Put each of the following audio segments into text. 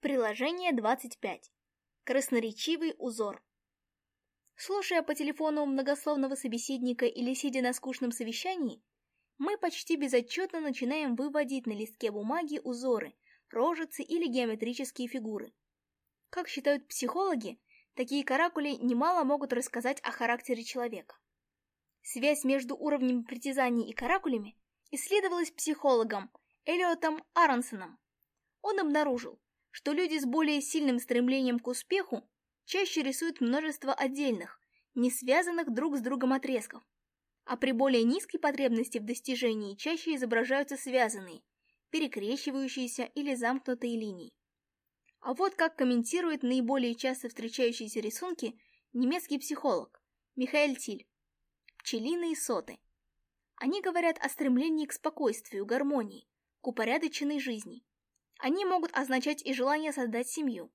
Приложение 25. Красноречивый узор. Слушая по телефону многословного собеседника или сидя на скучном совещании, мы почти безотчетно начинаем выводить на листке бумаги узоры, рожицы или геометрические фигуры. Как считают психологи, такие каракули немало могут рассказать о характере человека. Связь между уровнем притязаний и каракулями исследовалась психологом Элиотом Аронсоном. Он обнаружил, что люди с более сильным стремлением к успеху чаще рисуют множество отдельных, не связанных друг с другом отрезков, а при более низкой потребности в достижении чаще изображаются связанные, перекрещивающиеся или замкнутые линии. А вот как комментирует наиболее часто встречающиеся рисунки немецкий психолог Михаил Тиль. Пчелиные соты. Они говорят о стремлении к спокойствию, гармонии, к упорядоченной жизни, они могут означать и желание создать семью.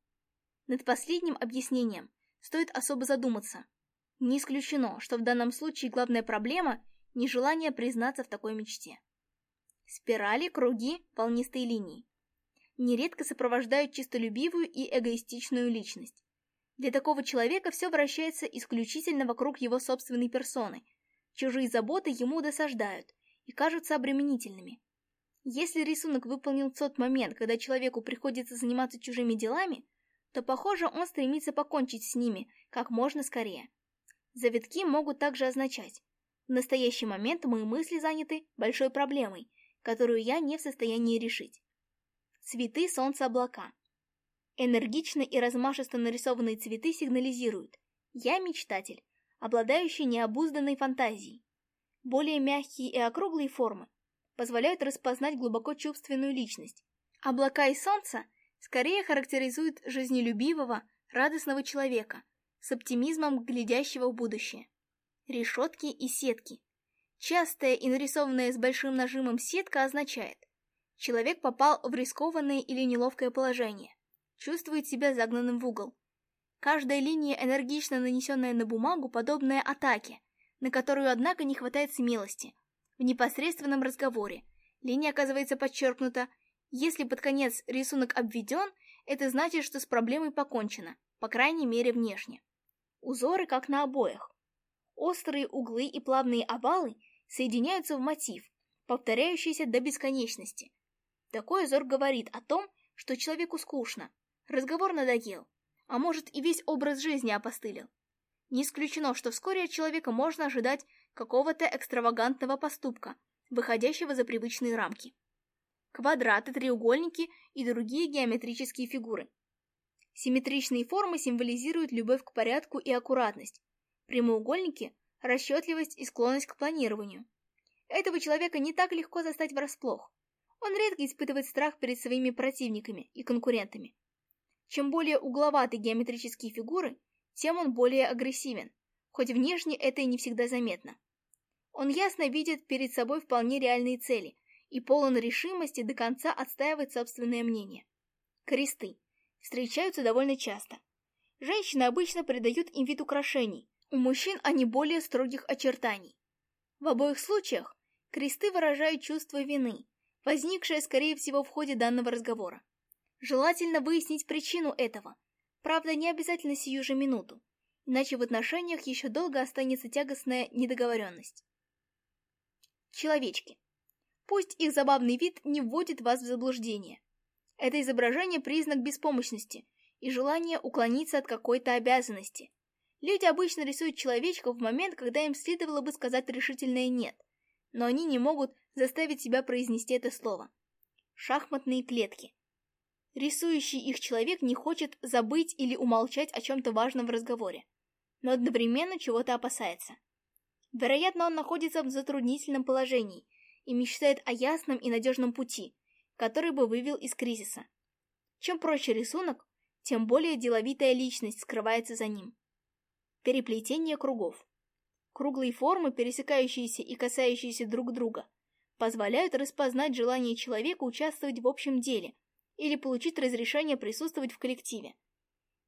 Над последним объяснением стоит особо задуматься. Не исключено, что в данном случае главная проблема – нежелание признаться в такой мечте. Спирали, круги, волнистые линии. Нередко сопровождают чистолюбивую и эгоистичную личность. Для такого человека все вращается исключительно вокруг его собственной персоны. Чужие заботы ему досаждают и кажутся обременительными. Если рисунок выполнил тот момент, когда человеку приходится заниматься чужими делами, то, похоже, он стремится покончить с ними как можно скорее. Завитки могут также означать «В настоящий момент мои мысли заняты большой проблемой, которую я не в состоянии решить». Цветы солнце, облака. Энергично и размашисто нарисованные цветы сигнализируют «Я мечтатель», обладающий необузданной фантазией. Более мягкие и округлые формы позволяют распознать глубоко чувственную личность. Облака и солнце скорее характеризуют жизнелюбивого, радостного человека, с оптимизмом глядящего в будущее. Решетки и сетки. Частая и нарисованная с большим нажимом сетка означает, человек попал в рискованное или неловкое положение, чувствует себя загнанным в угол. Каждая линия, энергично нанесенная на бумагу, подобная атаке, на которую, однако, не хватает смелости – в непосредственном разговоре. Линия оказывается подчеркнута. Если под конец рисунок обведен, это значит, что с проблемой покончено, по крайней мере внешне. Узоры как на обоях. Острые углы и плавные овалы соединяются в мотив, повторяющийся до бесконечности. Такой узор говорит о том, что человеку скучно, разговор надоел, а может и весь образ жизни опостылил. Не исключено, что вскоре от человека можно ожидать какого-то экстравагантного поступка, выходящего за привычные рамки. Квадраты, треугольники и другие геометрические фигуры. Симметричные формы символизируют любовь к порядку и аккуратность. Прямоугольники – расчетливость и склонность к планированию. Этого человека не так легко застать врасплох. Он редко испытывает страх перед своими противниками и конкурентами. Чем более угловаты геометрические фигуры, тем он более агрессивен, хоть внешне это и не всегда заметно. Он ясно видит перед собой вполне реальные цели и полон решимости до конца отстаивать собственное мнение. Кресты встречаются довольно часто. Женщины обычно придают им вид украшений, у мужчин они более строгих очертаний. В обоих случаях кресты выражают чувство вины, возникшее, скорее всего, в ходе данного разговора. Желательно выяснить причину этого, правда, не обязательно сию же минуту, иначе в отношениях еще долго останется тягостная недоговоренность. Человечки. Пусть их забавный вид не вводит вас в заблуждение. Это изображение – признак беспомощности и желания уклониться от какой-то обязанности. Люди обычно рисуют человечков в момент, когда им следовало бы сказать решительное «нет», но они не могут заставить себя произнести это слово. Шахматные клетки. Рисующий их человек не хочет забыть или умолчать о чем-то важном в разговоре, но одновременно чего-то опасается. Вероятно, он находится в затруднительном положении и мечтает о ясном и надежном пути, который бы вывел из кризиса. Чем проще рисунок, тем более деловитая личность скрывается за ним. Переплетение кругов. Круглые формы, пересекающиеся и касающиеся друг друга, позволяют распознать желание человека участвовать в общем деле или получить разрешение присутствовать в коллективе.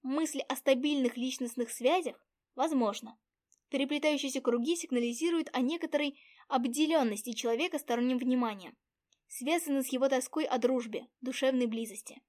Мысль о стабильных личностных связях возможна. Переплетающиеся круги сигнализируют о некоторой обделенности человека сторонним вниманием, связанной с его тоской о дружбе, душевной близости.